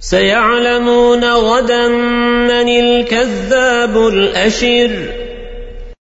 سيعلمون غدا من الكذاب الأشر.